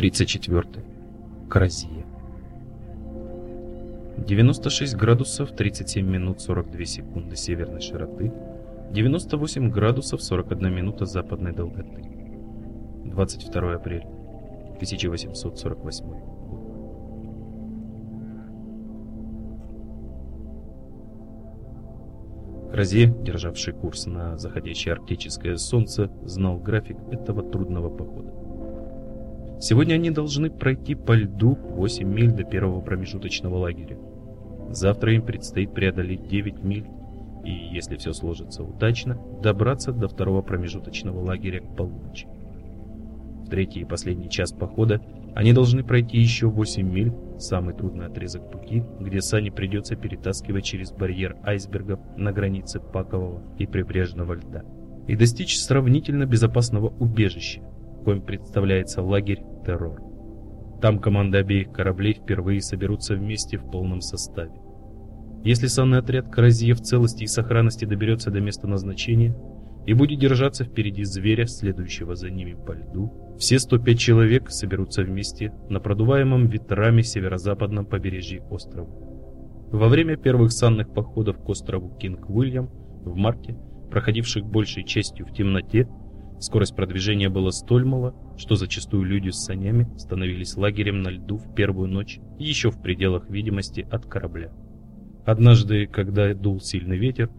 34. Кразия. 96 градусов 37 минут 42 секунды северной широты, 98 градусов 41 минута западной долготы. 22 апреля 1848 год. Кразье, державший курс на заходящее арктическое солнце, знал график этого трудного похода. Сегодня они должны пройти по льду 8 миль до первого промежуточного лагеря. Завтра им предстоит преодолеть 9 миль и, если все сложится удачно, добраться до второго промежуточного лагеря к полуночи. В третий и последний час похода они должны пройти еще 8 миль, самый трудный отрезок пути, где сани придется перетаскивать через барьер айсбергов на границе пакового и прибрежного льда, и достичь сравнительно безопасного убежища, коим представляется лагерь «Террор». Там команды обеих кораблей впервые соберутся вместе в полном составе. Если санный отряд Каразия в целости и сохранности доберется до места назначения и будет держаться впереди зверя, следующего за ними по льду, все 105 человек соберутся вместе на продуваемом ветрами северо-западном побережье острова. Во время первых санных походов к острову Кинг-Уильям в марте, проходивших большей частью в темноте, Скорость продвижения была столь мала, что зачастую люди с санями становились лагерем на льду в первую ночь еще в пределах видимости от корабля. Однажды, когда дул сильный ветер,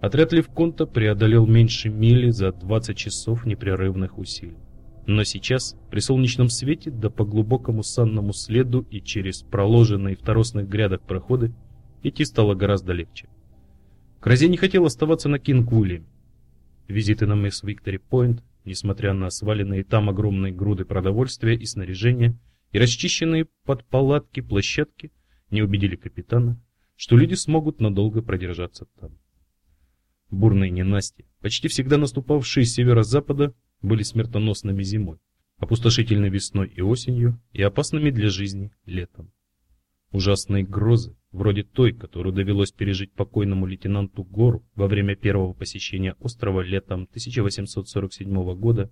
отряд Левконта преодолел меньше мили за 20 часов непрерывных усилий. Но сейчас, при солнечном свете, да по глубокому санному следу и через проложенные в торосных грядах проходы, идти стало гораздо легче. Кразе не хотел оставаться на Кингуле, Визиты на мыс Виктори-Пойнт, несмотря на сваленные там огромные груды продовольствия и снаряжения и расчищенные под палатки площадки, не убедили капитана, что люди смогут надолго продержаться там. Бурные ненасти, почти всегда наступавшие с северо-запада, были смертоносными зимой, опустошительной весной и осенью и опасными для жизни летом. Ужасные грозы, вроде той, которую довелось пережить покойному лейтенанту Гору во время первого посещения острова летом 1847 года,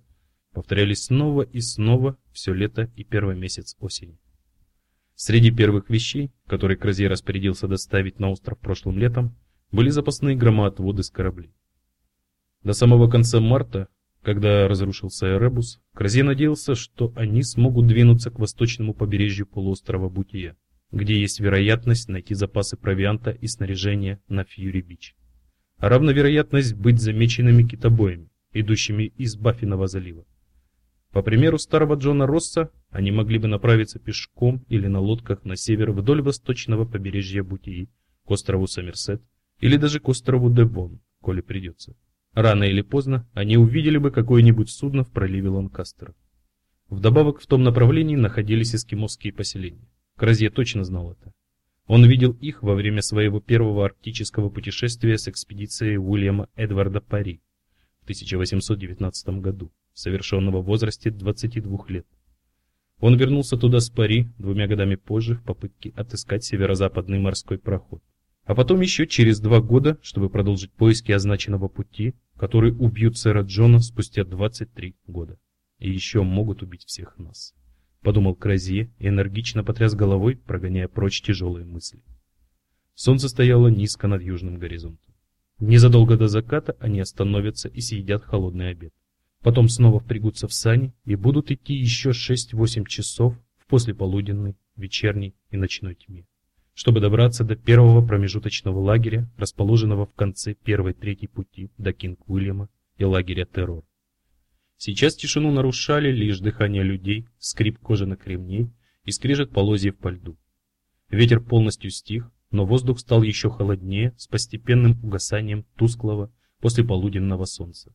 повторялись снова и снова все лето и первый месяц осени. Среди первых вещей, которые Кразей распорядился доставить на остров прошлым летом, были запасные громоотводы с кораблей. До самого конца марта, когда разрушился Эребус, Кразей надеялся, что они смогут двинуться к восточному побережью полуострова Бутия где есть вероятность найти запасы провианта и снаряжения на Фьюри-Бич. А равна вероятность быть замеченными китобоями, идущими из Баффинова залива. По примеру старого Джона Росса, они могли бы направиться пешком или на лодках на север вдоль восточного побережья Бутии, к острову Сомерсет или даже к острову Девон, коли придется. Рано или поздно они увидели бы какое-нибудь судно в проливе Ланкастера. Вдобавок в том направлении находились эскимосские поселения. Кразье точно знал это. Он видел их во время своего первого арктического путешествия с экспедицией Уильяма Эдварда Пари в 1819 году, совершенного в возрасте 22 лет. Он вернулся туда с Пари двумя годами позже в попытке отыскать северо-западный морской проход. А потом еще через два года, чтобы продолжить поиски означенного пути, который убьют сэра Джона спустя 23 года. И еще могут убить всех нас подумал Кразье и энергично потряс головой, прогоняя прочь тяжелые мысли. Солнце стояло низко над южным горизонтом. Незадолго до заката они остановятся и съедят холодный обед. Потом снова впрягутся в сани и будут идти еще 6-8 часов в послеполуденной, вечерней и ночной тьме, чтобы добраться до первого промежуточного лагеря, расположенного в конце первой трети пути до Кинг-Уильяма и лагеря Террор. Сейчас тишину нарушали лишь дыхание людей, скрип кожаных ремней и скрежет полозьев по льду. Ветер полностью стих, но воздух стал еще холоднее с постепенным угасанием тусклого послеполуденного солнца.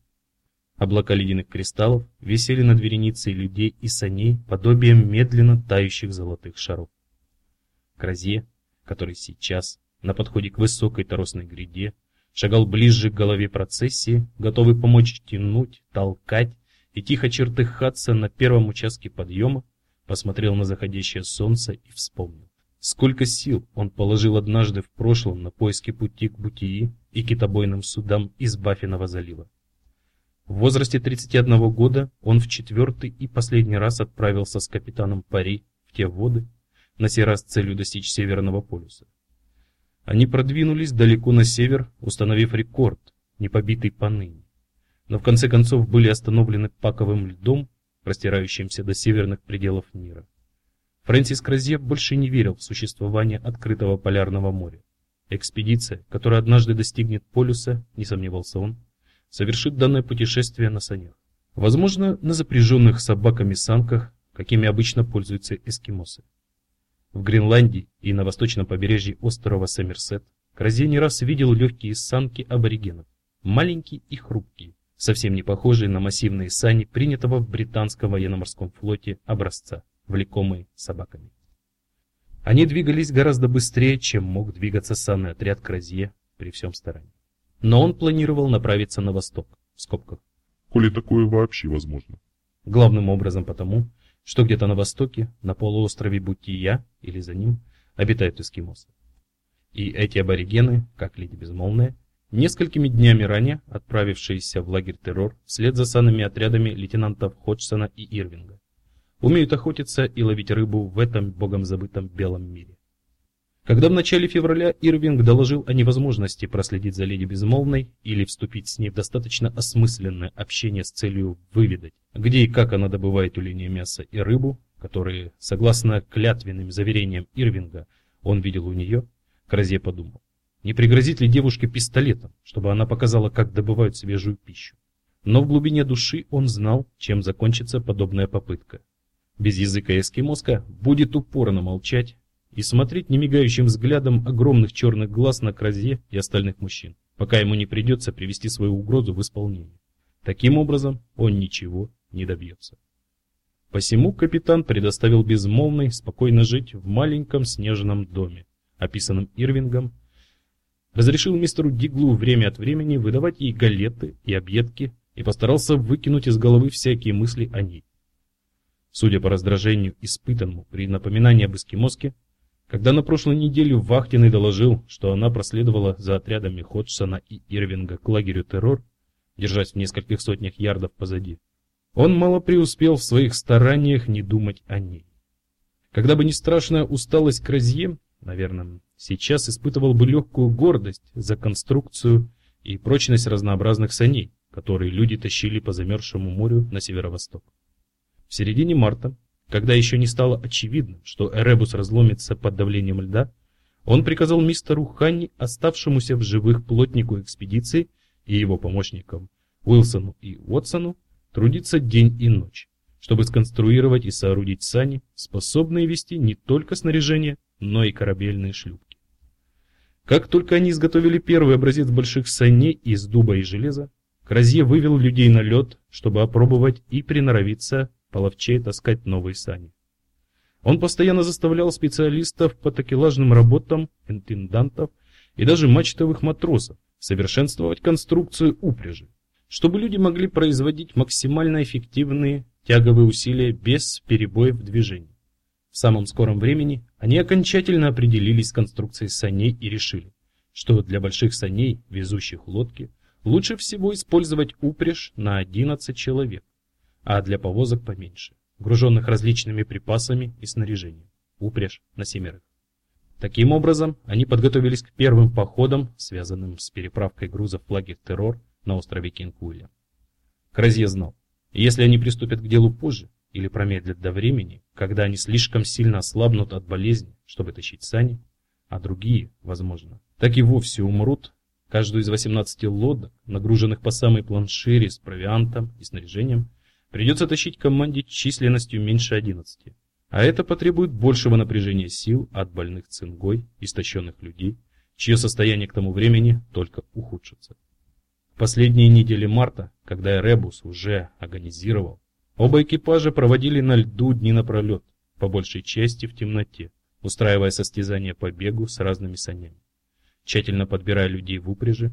Облака ледяных кристаллов висели над вереницей людей и саней подобием медленно тающих золотых шаров. Кразье, который сейчас, на подходе к высокой торосной гряде, шагал ближе к голове процессии, готовый помочь тянуть, толкать и тихо чертыхаться на первом участке подъема, посмотрел на заходящее солнце и вспомнил. Сколько сил он положил однажды в прошлом на поиски пути к Бутии и китобойным судам из Баффинова залива. В возрасте 31 года он в четвертый и последний раз отправился с капитаном Пари в те воды, на сей раз с целью достичь Северного полюса. Они продвинулись далеко на север, установив рекорд, не побитый поныне. Но в конце концов были остановлены паковым льдом, простирающимся до северных пределов мира. Фрэнсис Кразье больше не верил в существование открытого полярного моря. Экспедиция, которая однажды достигнет полюса, не сомневался он, совершит данное путешествие на санях. Возможно, на запряженных собаками санках, какими обычно пользуются эскимосы. В Гренландии и на восточном побережье острова Сомерсет Кразе не раз видел легкие санки аборигенов, маленькие и хрупкие, совсем не похожие на массивные сани, принятого в британском военно-морском флоте образца, влекомые собаками. Они двигались гораздо быстрее, чем мог двигаться санный отряд Кразье при всем старании. Но он планировал направиться на восток, в скобках. Коли такое вообще возможно. Главным образом потому, что где-то на востоке, на полуострове Бутия или за ним, обитают эскимосы. И эти аборигены, как леди Безмолвная, несколькими днями ранее отправившиеся в лагерь террор вслед за санными отрядами лейтенантов Ходжсона и Ирвинга, умеют охотиться и ловить рыбу в этом богом забытом белом мире. Когда в начале февраля Ирвинг доложил о невозможности проследить за леди Безмолвной или вступить с ней в достаточно осмысленное общение с целью выведать, где и как она добывает тюленье мясо и рыбу, которые, согласно клятвенным заверениям Ирвинга, он видел у нее, Кразе подумал, не пригрозит ли девушке пистолетом, чтобы она показала, как добывают свежую пищу. Но в глубине души он знал, чем закончится подобная попытка. Без языка эскимоска будет упорно молчать и смотреть немигающим взглядом огромных черных глаз на Кразе и остальных мужчин, пока ему не придется привести свою угрозу в исполнение. Таким образом, он ничего не добьется. Посему капитан предоставил безмолвной спокойно жить в маленьком снежном доме, описанном Ирвингом, разрешил мистеру Диглу время от времени выдавать ей галеты и объедки и постарался выкинуть из головы всякие мысли о ней. Судя по раздражению, испытанному при напоминании об эскимоске, когда на прошлой неделе Вахтенный доложил, что она проследовала за отрядами Ходжсона и Ирвинга к лагерю террор, держась в нескольких сотнях ярдов позади, он мало преуспел в своих стараниях не думать о ней. Когда бы не страшная усталость Кразье, наверное, сейчас испытывал бы легкую гордость за конструкцию и прочность разнообразных саней, которые люди тащили по замерзшему морю на северо-восток. В середине марта когда еще не стало очевидно, что Эребус разломится под давлением льда, он приказал мистеру Ханни, оставшемуся в живых плотнику экспедиции, и его помощникам Уилсону и Уотсону трудиться день и ночь, чтобы сконструировать и соорудить сани, способные вести не только снаряжение, но и корабельные шлюпки. Как только они изготовили первый образец больших саней из дуба и железа, Кразье вывел людей на лед, чтобы опробовать и приноровиться половчей таскать новые сани. Он постоянно заставлял специалистов по такелажным работам, интендантов и даже мачтовых матросов совершенствовать конструкцию упряжи, чтобы люди могли производить максимально эффективные тяговые усилия без перебоев в движении. В самом скором времени они окончательно определились с конструкцией саней и решили, что для больших саней, везущих лодки, лучше всего использовать упряжь на 11 человек а для повозок поменьше, груженных различными припасами и снаряжением, упряжь на семерых. Таким образом, они подготовились к первым походам, связанным с переправкой грузов лагерь террор на острове Кинкуиля. Кразье знал, если они приступят к делу позже или промедлят до времени, когда они слишком сильно ослабнут от болезни, чтобы тащить сани, а другие, возможно, так и вовсе умрут, каждую из 18 лодок, нагруженных по самой планшире с провиантом и снаряжением, придется тащить команде численностью меньше 11. А это потребует большего напряжения сил от больных цингой, истощенных людей, чье состояние к тому времени только ухудшится. В последние недели марта, когда Эребус уже агонизировал, оба экипажа проводили на льду дни напролет, по большей части в темноте, устраивая состязания по бегу с разными санями, тщательно подбирая людей в упряжи,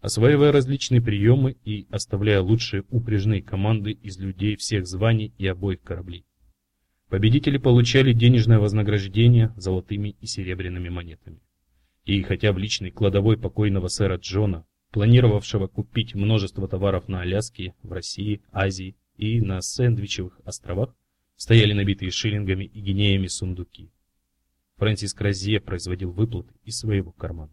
осваивая различные приемы и оставляя лучшие упряжные команды из людей всех званий и обоих кораблей. Победители получали денежное вознаграждение золотыми и серебряными монетами. И хотя в личной кладовой покойного сэра Джона планировавшего купить множество товаров на Аляске, в России, Азии и на Сэндвичевых островах, стояли набитые шиллингами и гинеями сундуки. Фрэнсис Кразье производил выплаты из своего кармана.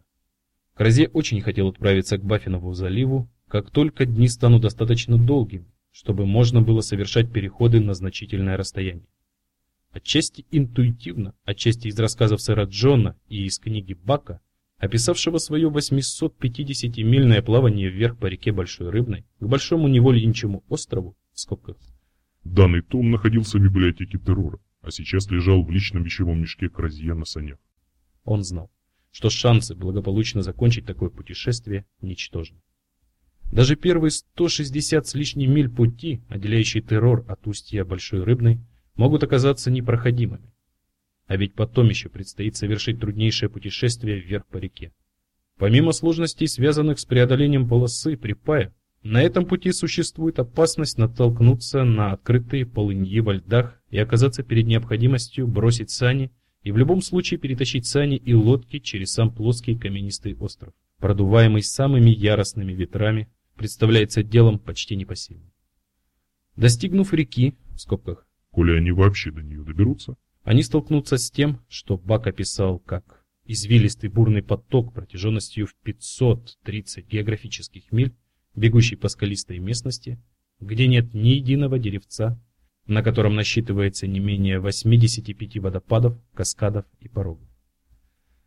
Кразье очень хотел отправиться к Баффинову заливу, как только дни станут достаточно долгими, чтобы можно было совершать переходы на значительное расстояние. Отчасти интуитивно, отчасти из рассказов сэра Джона и из книги Бака, описавшего свое 850-мильное плавание вверх по реке Большой Рыбной к большому невольничьему острову в скобках. Данный том находился в библиотеке террора, а сейчас лежал в личном вещевом мешке Кразье на санях. Он знал, что шансы благополучно закончить такое путешествие ничтожны. Даже первые 160 с лишним миль пути, отделяющие террор от устья Большой Рыбной, могут оказаться непроходимыми. А ведь потом еще предстоит совершить труднейшее путешествие вверх по реке. Помимо сложностей, связанных с преодолением полосы припая, на этом пути существует опасность натолкнуться на открытые полыньи во льдах и оказаться перед необходимостью бросить сани и в любом случае перетащить сани и лодки через сам плоский каменистый остров, продуваемый самыми яростными ветрами представляется делом почти непосильным. Достигнув реки, в скобках, коли они вообще до нее доберутся, они столкнутся с тем, что Бак описал как извилистый бурный поток протяженностью в 530 географических миль, бегущий по скалистой местности, где нет ни единого деревца, на котором насчитывается не менее 85 водопадов, каскадов и порогов.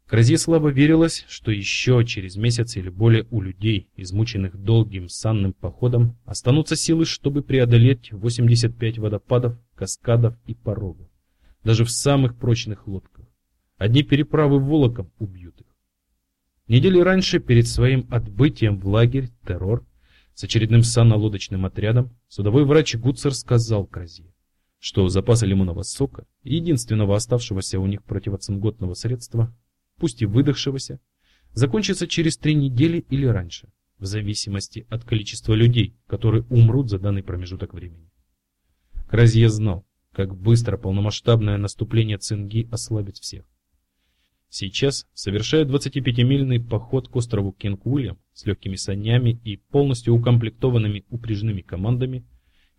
Кразе слабо верилось, что еще через месяц или более у людей, измученных долгим санным походом, останутся силы, чтобы преодолеть 85 водопадов, каскадов и порогов, даже в самых прочных лодках. Одни переправы волоком убьют их. Недели раньше, перед своим отбытием в лагерь террор с очередным санно-лодочным отрядом, судовой врач Гуцер сказал Кразе, что запасы лимонного сока, единственного оставшегося у них противоцинготного средства, пусть и выдохшегося, закончится через три недели или раньше, в зависимости от количества людей, которые умрут за данный промежуток времени. Кразье знал, как быстро полномасштабное наступление цинги ослабит всех. Сейчас, совершая 25-мильный поход к острову Кинг-Уильям с легкими санями и полностью укомплектованными упряжными командами,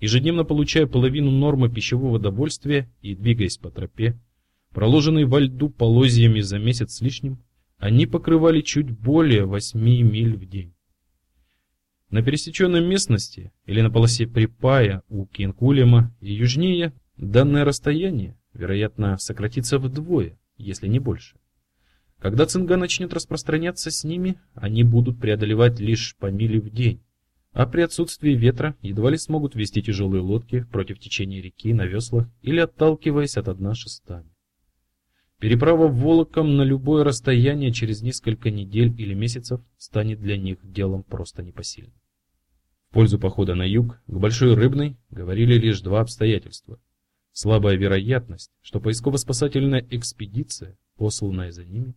ежедневно получая половину нормы пищевого довольствия и двигаясь по тропе, проложенной во льду полозьями за месяц с лишним, они покрывали чуть более 8 миль в день. На пересеченной местности или на полосе припая у Кинкулема и южнее данное расстояние, вероятно, сократится вдвое, если не больше. Когда цинга начнет распространяться с ними, они будут преодолевать лишь по миле в день, а при отсутствии ветра едва ли смогут вести тяжелые лодки против течения реки на веслах или отталкиваясь от дна шестами. Переправа волоком на любое расстояние через несколько недель или месяцев станет для них делом просто непосильным. В пользу похода на юг, к Большой Рыбной, говорили лишь два обстоятельства. Слабая вероятность, что поисково-спасательная экспедиция, посланная за ними,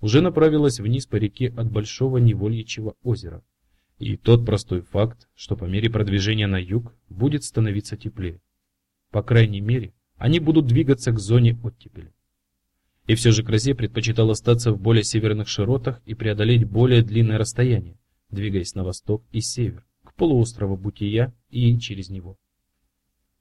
уже направилась вниз по реке от Большого Невольичьего озера, и тот простой факт, что по мере продвижения на юг будет становиться теплее. По крайней мере, они будут двигаться к зоне оттепели. И все же Красе предпочитал остаться в более северных широтах и преодолеть более длинное расстояние, двигаясь на восток и север, к полуострову Бутия и через него.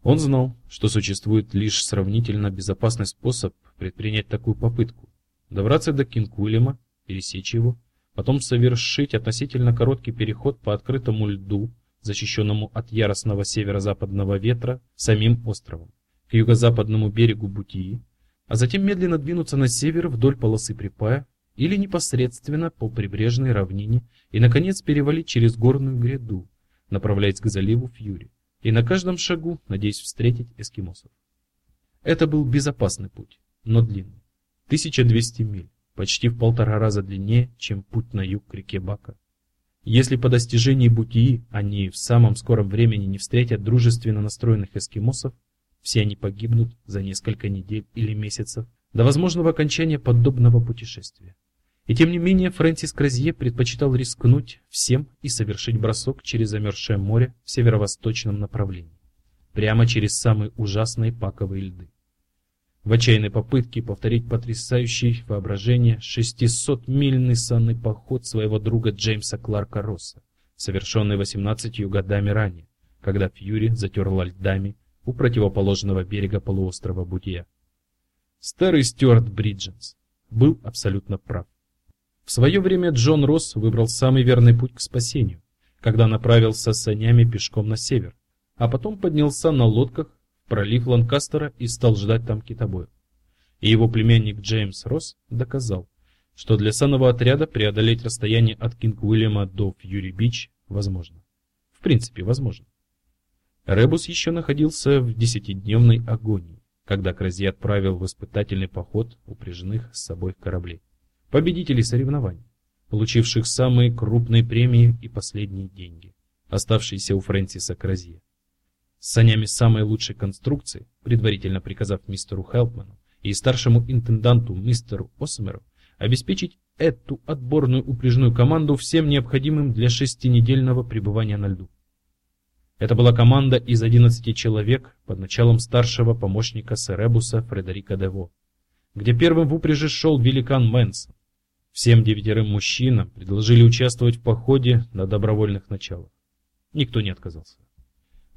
Он знал, что существует лишь сравнительно безопасный способ предпринять такую попытку: добраться до Кинкулема, пересечь его, потом совершить относительно короткий переход по открытому льду, защищенному от яростного северо-западного ветра, самим островом, к юго-западному берегу Бутии а затем медленно двинуться на север вдоль полосы припая или непосредственно по прибрежной равнине и наконец перевалить через горную гряду, направляясь к заливу Фьюри, и на каждом шагу надеясь встретить эскимосов. Это был безопасный путь, но длинный. 1200 миль, почти в полтора раза длиннее, чем путь на юг к реке Бака. Если по достижении Бутии они в самом скором времени не встретят дружественно настроенных эскимосов, все они погибнут за несколько недель или месяцев до возможного окончания подобного путешествия. И тем не менее Фрэнсис Кразье предпочитал рискнуть всем и совершить бросок через замерзшее море в северо-восточном направлении, прямо через самые ужасные паковые льды. В отчаянной попытке повторить потрясающий воображение 600-мильный санный поход своего друга Джеймса Кларка Росса, совершенный 18 годами ранее, когда Фьюри затерла льдами у противоположного берега полуострова Будья. Старый Стюарт Бридженс был абсолютно прав. В свое время Джон Росс выбрал самый верный путь к спасению, когда направился с санями пешком на север, а потом поднялся на лодках пролив Ланкастера и стал ждать там китобоев. И его племянник Джеймс Росс доказал, что для санного отряда преодолеть расстояние от Кинг-Уильяма до Фьюри-Бич возможно. В принципе, возможно. Эребус еще находился в десятидневной агонии, когда Крозье отправил в испытательный поход упряжки с обоих кораблей, победителей соревнований, получивших самые крупные премии и последние деньги, оставшиеся у Фрэнсиса Кразье санями самой лучшей конструкции, предварительно приказав мистеру Хелпману и старшему интенданту мистеру Осмеру обеспечить эту отборную упряжную команду всем необходимым для шестинедельного пребывания на льду. Это была команда из 11 человек под началом старшего помощника Серебуса Фредерика Дево, где первым в упряжи шел великан Мэнсон. Всем девятерым мужчинам предложили участвовать в походе на добровольных началах. Никто не отказался.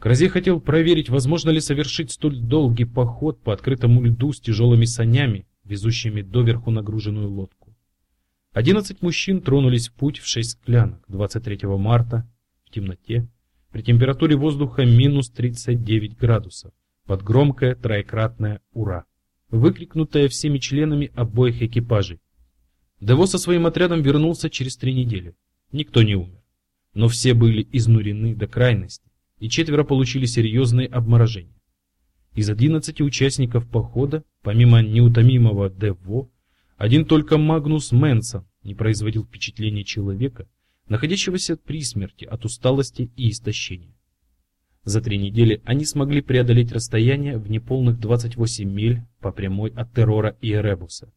Кразе хотел проверить, возможно ли совершить столь долгий поход по открытому льду с тяжелыми санями, везущими доверху нагруженную лодку. Одиннадцать мужчин тронулись в путь в шесть склянок 23 марта в темноте при температуре воздуха минус 39 градусов под громкое троекратное «Ура!», выкрикнутое всеми членами обоих экипажей. Дево со своим отрядом вернулся через три недели. Никто не умер, но все были изнурены до крайности и четверо получили серьезные обморожения. Из 11 участников похода, помимо неутомимого Дево, один только Магнус Менсон не производил впечатления человека, находящегося при смерти от усталости и истощения. За три недели они смогли преодолеть расстояние в неполных 28 миль по прямой от Террора и Эребуса.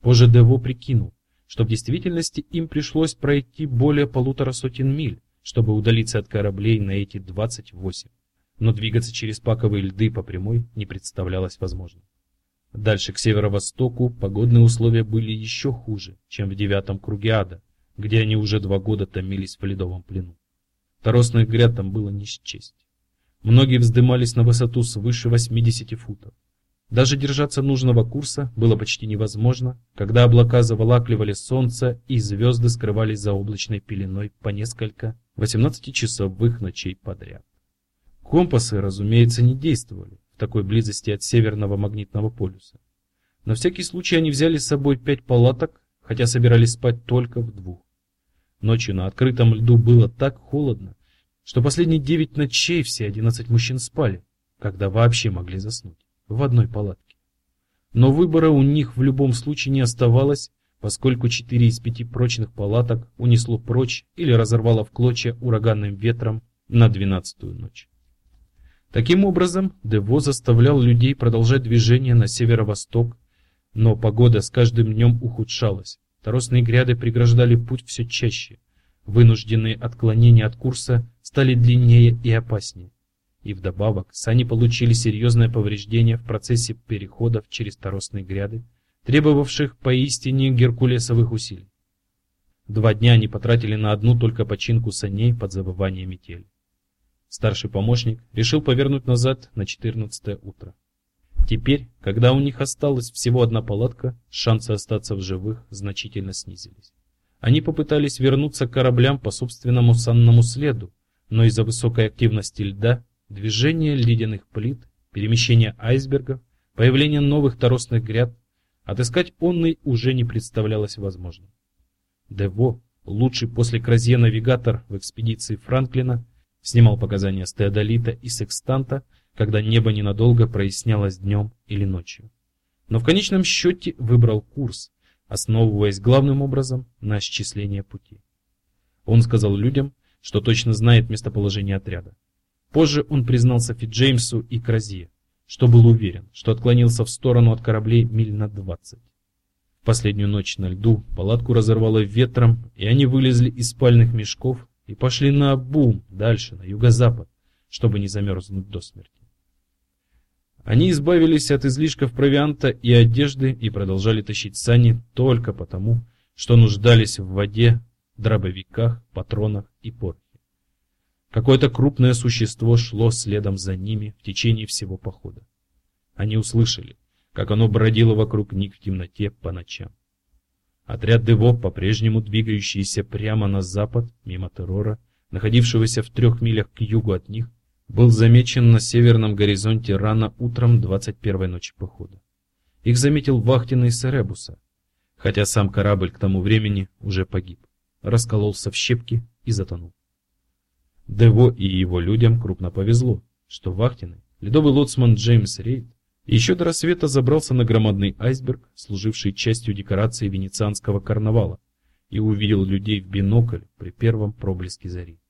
Позже Дево прикинул, что в действительности им пришлось пройти более полутора сотен миль, чтобы удалиться от кораблей на эти 28. Но двигаться через паковые льды по прямой не представлялось возможным. Дальше к северо-востоку погодные условия были еще хуже, чем в девятом круге ада, где они уже два года томились в ледовом плену. Торосных гряд там было не счесть. Многие вздымались на высоту свыше 80 футов. Даже держаться нужного курса было почти невозможно, когда облака заволакливали солнце и звезды скрывались за облачной пеленой по несколько 18-часовых ночей подряд. Компасы, разумеется, не действовали в такой близости от северного магнитного полюса. На всякий случай они взяли с собой пять палаток, хотя собирались спать только в двух. Ночью на открытом льду было так холодно, что последние девять ночей все одиннадцать мужчин спали, когда вообще могли заснуть, в одной палатке. Но выбора у них в любом случае не оставалось, поскольку четыре из пяти прочных палаток унесло прочь или разорвало в клочья ураганным ветром на двенадцатую ночь. Таким образом, Дево заставлял людей продолжать движение на северо-восток, но погода с каждым днем ухудшалась. Торосные гряды преграждали путь все чаще. Вынужденные отклонения от курса стали длиннее и опаснее. И вдобавок, сани получили серьезное повреждение в процессе переходов через торосные гряды, требовавших поистине геркулесовых усилий. Два дня они потратили на одну только починку саней под забывание метели. Старший помощник решил повернуть назад на четырнадцатое утро. Теперь, когда у них осталась всего одна палатка, шансы остаться в живых значительно снизились. Они попытались вернуться к кораблям по собственному санному следу, но из-за высокой активности льда, движения ледяных плит, перемещения айсбергов, появления новых торосных гряд Отыскать онный уже не представлялось возможным. Дево, лучший после Кразье навигатор в экспедиции Франклина, снимал показания с теодолита и секстанта, когда небо ненадолго прояснялось днем или ночью. Но в конечном счете выбрал курс, основываясь главным образом на исчислении пути. Он сказал людям, что точно знает местоположение отряда. Позже он признался Фиджеймсу и Кразье, что был уверен, что отклонился в сторону от кораблей миль на двадцать. В последнюю ночь на льду палатку разорвало ветром, и они вылезли из спальных мешков и пошли на бум дальше, на юго-запад, чтобы не замерзнуть до смерти. Они избавились от излишков провианта и одежды и продолжали тащить сани только потому, что нуждались в воде, дробовиках, патронах и порохе. Какое-то крупное существо шло следом за ними в течение всего похода. Они услышали, как оно бродило вокруг них в темноте по ночам. Отряд Дево, по-прежнему двигающийся прямо на запад, мимо террора, находившегося в трех милях к югу от них, был замечен на северном горизонте рано утром 21-й ночи похода. Их заметил вахтенный Серебуса, хотя сам корабль к тому времени уже погиб, раскололся в щепки и затонул. Дево и его людям крупно повезло, что вахтенный, ледовый лоцман Джеймс Рейд, еще до рассвета забрался на громадный айсберг, служивший частью декорации венецианского карнавала, и увидел людей в бинокль при первом проблеске зари.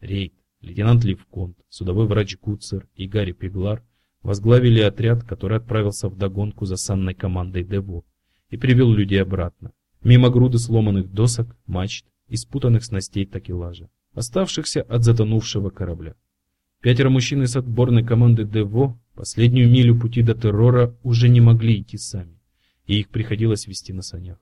Рейд, лейтенант Левконт, судовой врач Гуцер и Гарри Пеглар возглавили отряд, который отправился в догонку за санной командой Дево и привел людей обратно, мимо груды сломанных досок, мачт и спутанных снастей такелажа, оставшихся от затонувшего корабля. Пятеро мужчин из отборной команды Дево последнюю милю пути до террора уже не могли идти сами, и их приходилось вести на санях.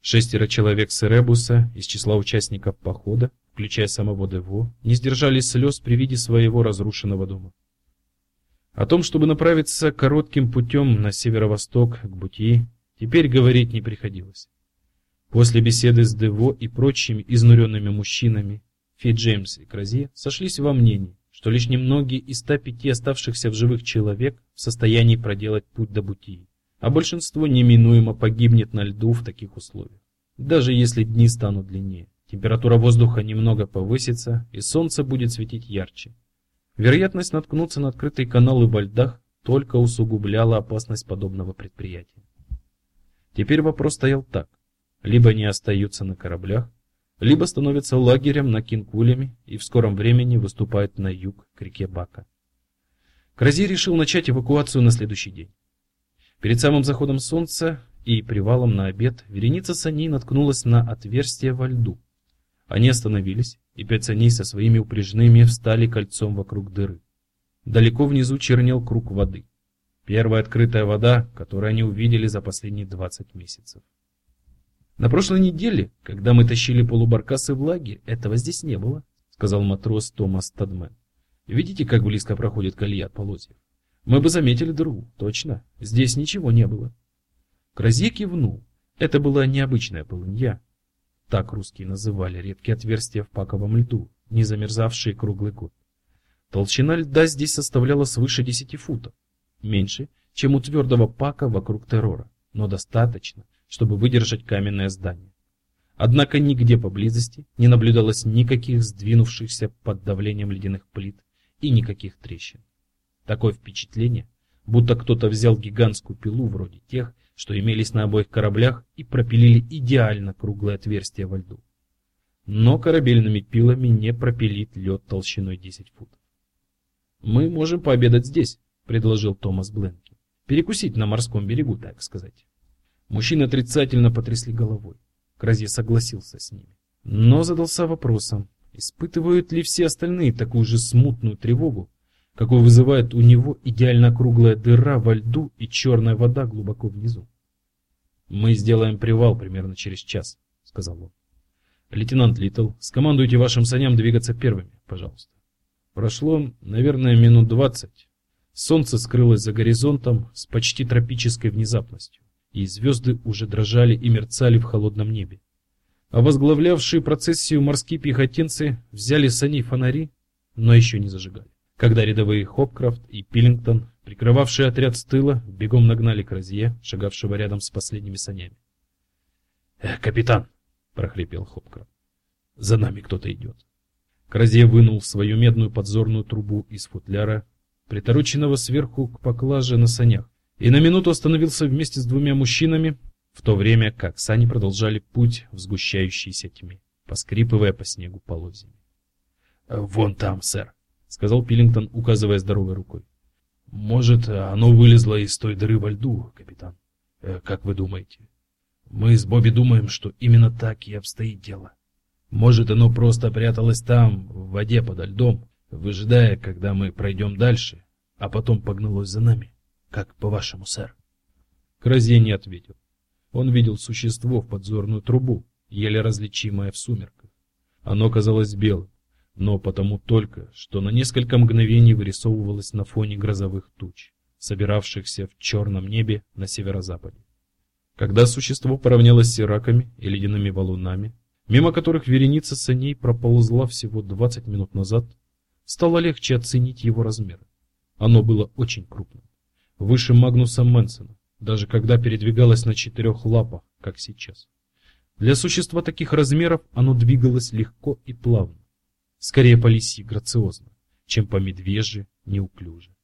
Шестеро человек с Эребуса из числа участников похода, включая самого Дево, не сдержали слез при виде своего разрушенного дома. О том, чтобы направиться коротким путем на северо-восток к Бутии, теперь говорить не приходилось. После беседы с Дево и прочими изнуренными мужчинами, Фи Джеймс и Крази сошлись во мнении, что лишь немногие из 105 оставшихся в живых человек в состоянии проделать путь до Бутии, а большинство неминуемо погибнет на льду в таких условиях. Даже если дни станут длиннее, температура воздуха немного повысится, и солнце будет светить ярче. Вероятность наткнуться на открытые каналы во льдах только усугубляла опасность подобного предприятия. Теперь вопрос стоял так: либо они остаются на кораблях, либо становятся лагерем на Кинкулями и в скором времени выступают на юг к реке Бака. Крази решил начать эвакуацию на следующий день. Перед самым заходом солнца и привалом на обед вереница саней наткнулась на отверстие во льду. Они остановились, и пять саней со своими упряжными встали кольцом вокруг дыры. Далеко внизу чернел круг воды. Первая открытая вода, которую они увидели за последние 20 месяцев. На прошлой неделе, когда мы тащили полубаркасы в лагерь, этого здесь не было, сказал матрос Томас Тадмен. Видите, как близко проходит колея от полозьев? Мы бы заметили дыру, точно. Здесь ничего не было. Кразье кивнул. Это была необычная полынья. Так русские называли редкие отверстия в паковом льду, не замерзавшие круглый год. Толщина льда здесь составляла свыше 10 футов, меньше, чем у твердого пака вокруг террора, но достаточно, чтобы выдержать каменное здание. Однако нигде поблизости не наблюдалось никаких сдвинувшихся под давлением ледяных плит и никаких трещин. Такое впечатление, будто кто-то взял гигантскую пилу вроде тех, что имелись на обоих кораблях, и пропилили идеально круглое отверстие во льду. Но корабельными пилами не пропилит лед толщиной 10 футов. Мы можем пообедать здесь, предложил Томас Бленки. Перекусить на морском берегу, так сказать. Мужчины отрицательно потрясли головой. Кразье согласился с ними, но задался вопросом, испытывают ли все остальные такую же смутную тревогу, какую вызывает у него идеально круглая дыра во льду и черная вода глубоко внизу. Мы сделаем привал примерно через час, сказал он. Лейтенант Литл, скомандуйте вашим саням двигаться первыми, пожалуйста. Прошло, наверное, минут двадцать. Солнце скрылось за горизонтом с почти тропической внезапностью и звезды уже дрожали и мерцали в холодном небе. А возглавлявшие процессию морские пехотинцы взяли саней фонари, но еще не зажигали. Когда рядовые Хопкрафт и Пиллингтон, прикрывавшие отряд с тыла, бегом нагнали Кразье, шагавшего рядом с последними санями. "Э, капитан", прохрипел Хопкрафт. "За нами кто-то идет». Кразье вынул свою медную подзорную трубу из футляра, притороченного сверху к поклаже на санях, и на минуту остановился вместе с двумя мужчинами, в то время как сани продолжали путь в сгущающейся тьме, поскрипывая по снегу полозьями. "Вон там, сэр", сказал Пиллингтон, указывая здоровой рукой. "Может, оно вылезло из той дыры во льду, капитан. Э, как вы думаете?" Мы с Бобби думаем, что именно так и обстоит дело. Может, оно просто пряталось там, в воде подо льдом, выжидая, когда мы пройдем дальше, а потом погналось за нами. Как по-вашему, сэр? Кразье не ответил. Он видел существо в подзорную трубу, еле различимое в сумерках. Оно казалось белым, но потому только, что на несколько мгновений вырисовывалось на фоне грозовых туч, собиравшихся в черном небе на северо-западе. Когда существо поравнялось с сираками и ледяными валунами, мимо которых вереница саней проползла всего 20 минут назад, стало легче оценить его размеры. Оно было очень крупным, выше Магнуса Мэнсона, даже когда передвигалось на четырех лапах, как сейчас. Для существа таких размеров оно двигалось легко и плавно, скорее по лиси грациозно, чем по медвежьи неуклюже.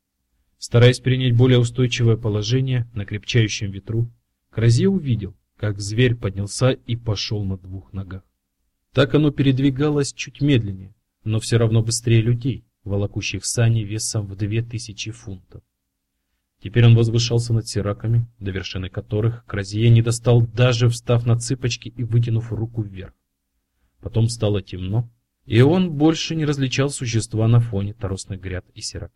Стараясь принять более устойчивое положение на крепчающем ветру, Кразье увидел, как зверь поднялся и пошел на двух ногах. Так оно передвигалось чуть медленнее, но все равно быстрее людей, волокущих сани весом в две тысячи фунтов. Теперь он возвышался над сираками, до вершины которых Кразье не достал даже встав на цыпочки и вытянув руку вверх. Потом стало темно, и он больше не различал существа на фоне торосных гряд и сирак.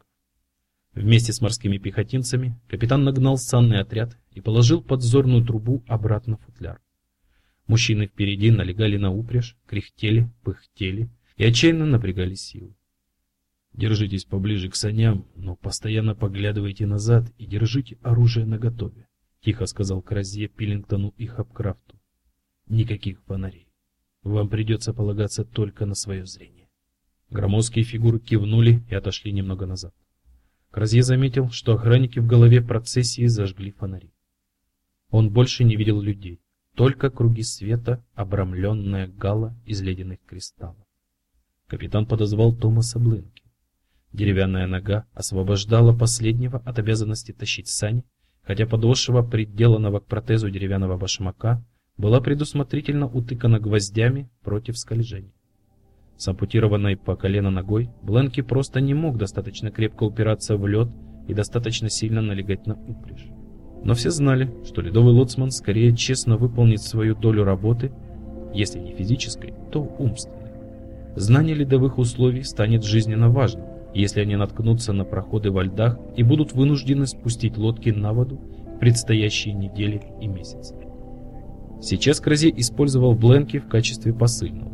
Вместе с морскими пехотинцами капитан нагнал санный отряд и положил подзорную трубу обратно в футляр. Мужчины впереди налегали на упряжь, кряхтели, пыхтели и отчаянно напрягали силы. Держитесь поближе к саням, но постоянно поглядывайте назад и держите оружие наготове, тихо сказал Кразье Пиллингтону и Хапкрафту. Никаких фонарей. Вам придется полагаться только на свое зрение. Громоздкие фигуры кивнули и отошли немного назад. Кразье заметил, что охранники в голове процессии зажгли фонари. Он больше не видел людей, только круги света, обрамленная гала из ледяных кристаллов. Капитан подозвал Томаса Блинки. Деревянная нога освобождала последнего от обязанности тащить сани, хотя подошва приделанного к протезу деревянного башмака была предусмотрительно утыкана гвоздями против скольжения. С ампутированной по колено ногой Бленки просто не мог достаточно крепко упираться в лед и достаточно сильно налегать на упряжь. Но все знали, что ледовый лоцман скорее честно выполнит свою долю работы, если не физической, то умственной. Знание ледовых условий станет жизненно важным, если они наткнутся на проходы во льдах и будут вынуждены спустить лодки на воду в предстоящие недели и месяцы. Сейчас Крази использовал Бленки в качестве посыльного.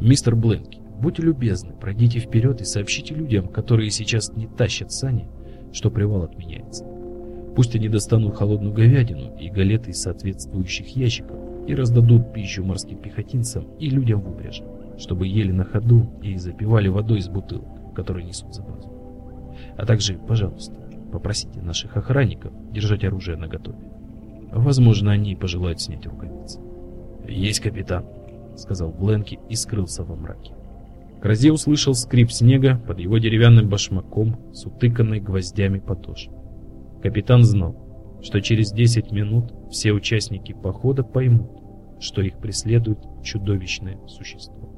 «Мистер Бленки, будьте любезны, пройдите вперед и сообщите людям, которые сейчас не тащат сани, что привал отменяется. Пусть они достанут холодную говядину и галеты из соответствующих ящиков и раздадут пищу морским пехотинцам и людям в упряжи, чтобы ели на ходу и запивали водой из бутылок которые несут за базу. А также, пожалуйста, попросите наших охранников держать оружие наготове. Возможно, они пожелают снять рукавицы. Есть капитан, сказал Бленки и скрылся во мраке. Кразе услышал скрип снега под его деревянным башмаком с утыканной гвоздями подошвой. Капитан знал, что через 10 минут все участники похода поймут, что их преследует чудовищное существо.